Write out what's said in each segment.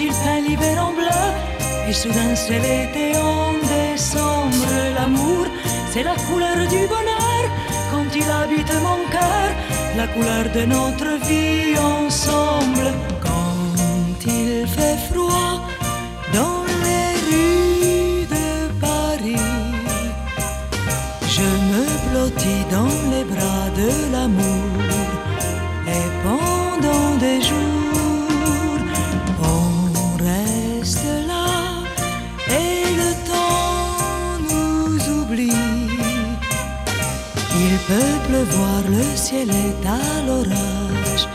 il peint l'hiver en bleu. Et soudain c'est l'été en décembre. L'amour, c'est la couleur du bonheur. Quand il habite mon cœur, la couleur de notre vie ensemble. Quand il fait froid dans les rues de Paris, je me blottis dans les bras de l'amour. Pleuvoir, le ciel est à l'orage.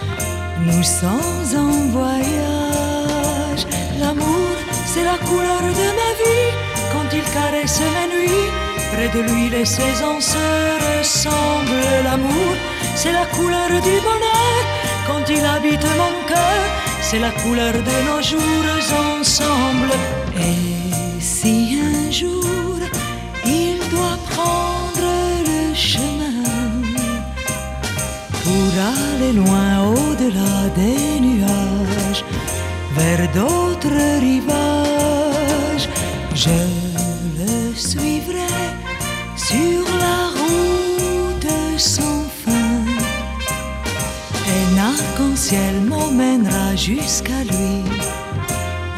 Nous sommes en voyage. L'amour, c'est la couleur de ma vie. Quand il caresse la nuit, près de lui les saisons se ressemblent. L'amour, c'est la couleur du bonheur. Quand il habite mon cœur, c'est la couleur de nos jours ensemble. Pour aller loin au-delà des nuages, vers d'autres rivages, je le suivrai sur la route sans fin. Un arc-en-ciel m'emmènera jusqu'à lui,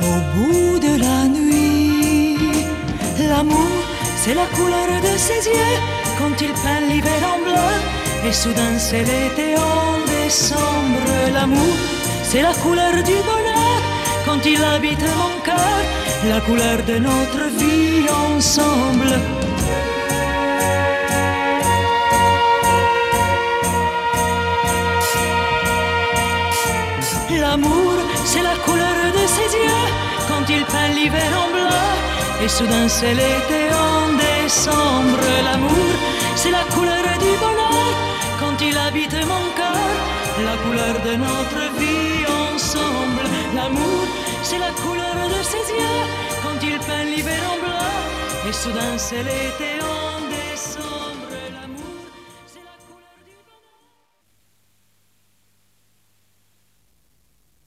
au bout de la nuit. L'amour, c'est la couleur de ses yeux quand il peint l'hiver en bleu. Et soudain c'est l'été en décembre. L'amour, c'est la couleur du bonheur quand il habite mon cœur. La couleur de notre vie ensemble. L'amour, c'est la couleur de ses yeux quand il peint l'hiver en bleu. Et soudain c'est l'été en décembre. L'amour, vie ensemble. L'amour, c'est la couleur de ses yeux quand il peint l'hiver en bleu. Et soudain c'est l'été en